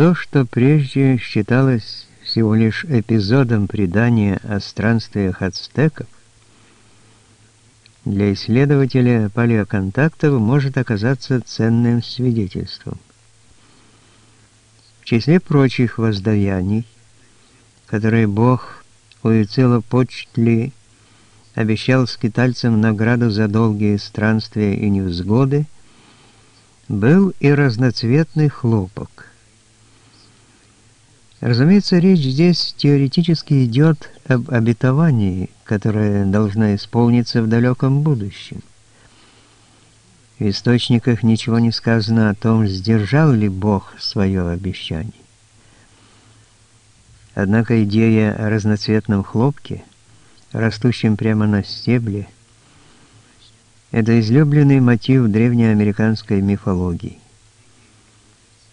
То, что прежде считалось всего лишь эпизодом предания о странствиях ацтеков, для исследователя палеоконтактов может оказаться ценным свидетельством. В числе прочих воздаяний, которые Бог Уицелопочтли обещал скитальцам награду за долгие странствия и невзгоды, был и разноцветный хлопок. Разумеется, речь здесь теоретически идет об обетовании, которое должно исполниться в далеком будущем. В источниках ничего не сказано о том, сдержал ли Бог свое обещание. Однако идея о разноцветном хлопке, растущем прямо на стебле, это излюбленный мотив древнеамериканской мифологии.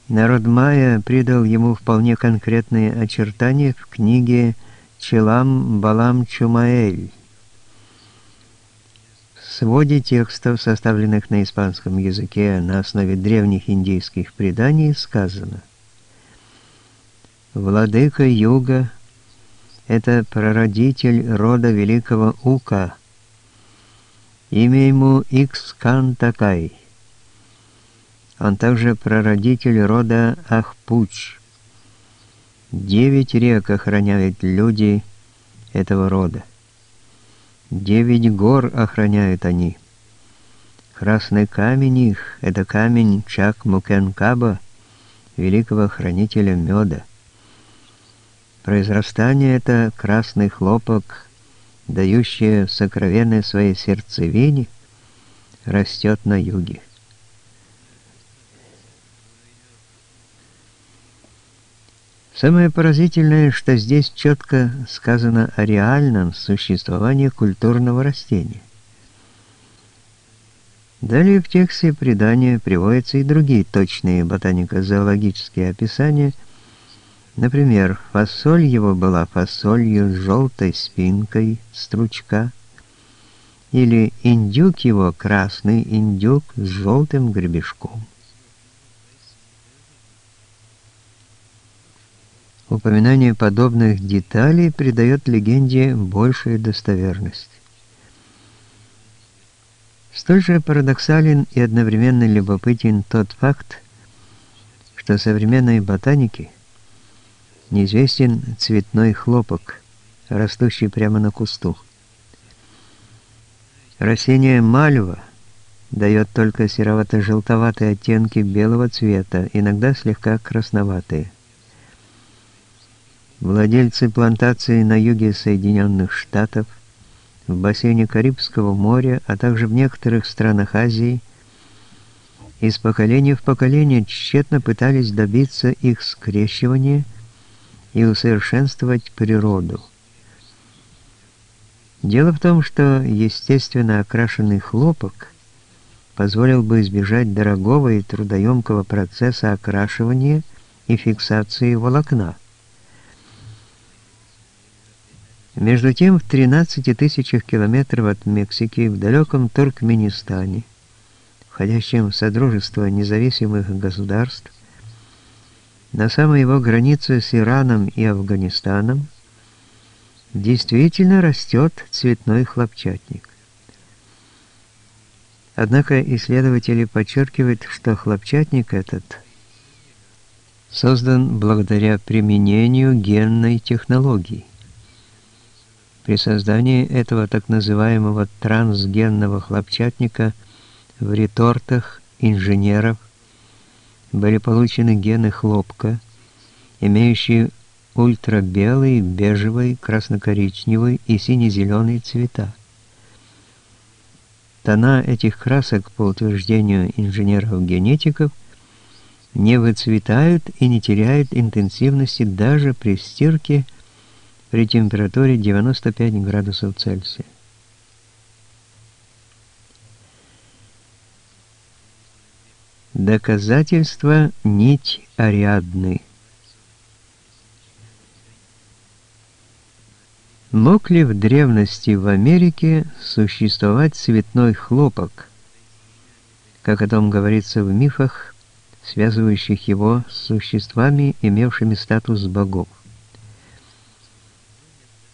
Народ майя придал ему вполне конкретные очертания в книге «Челам Балам Чумаэль». В своде текстов, составленных на испанском языке на основе древних индийских преданий, сказано «Владыка Юга — это прародитель рода великого Ука, имя ему Икскантакай». Он также прародитель рода Ахпуч. Девять рек охраняют люди этого рода. Девять гор охраняют они. Красный камень их — это камень Чак-Мукенкаба, великого хранителя меда. Произрастание — это красный хлопок, дающий сокровенной своей сердцевине, растет на юге. Самое поразительное, что здесь четко сказано о реальном существовании культурного растения. Далее в тексте предания приводятся и другие точные ботанико-зоологические описания. Например, фасоль его была фасолью с желтой спинкой стручка, или индюк его красный индюк с желтым гребешком. Упоминание подобных деталей придает легенде большую достоверность. Столь же парадоксален и одновременно любопытен тот факт, что современной ботанике неизвестен цветной хлопок, растущий прямо на кусту. Растение мальва дает только серовато-желтоватые оттенки белого цвета, иногда слегка красноватые. Владельцы плантаций на юге Соединенных Штатов, в бассейне Карибского моря, а также в некоторых странах Азии, из поколения в поколение тщетно пытались добиться их скрещивания и усовершенствовать природу. Дело в том, что естественно окрашенный хлопок позволил бы избежать дорогого и трудоемкого процесса окрашивания и фиксации волокна. Между тем, в 13 тысячах километров от Мексики, в далеком Туркменистане, входящем в Содружество независимых государств, на самой его границе с Ираном и Афганистаном, действительно растет цветной хлопчатник. Однако исследователи подчеркивают, что хлопчатник этот создан благодаря применению генной технологии. При создании этого так называемого трансгенного хлопчатника в ретортах инженеров были получены гены хлопка, имеющие ультрабелый, бежевый, красно-коричневый и сине-зеленый цвета. Тона этих красок, по утверждению инженеров-генетиков, не выцветают и не теряют интенсивности даже при стирке при температуре 95 градусов Цельсия. Доказательство нить Ариадны. Мог ли в древности в Америке существовать цветной хлопок, как о том говорится в мифах, связывающих его с существами, имевшими статус богов.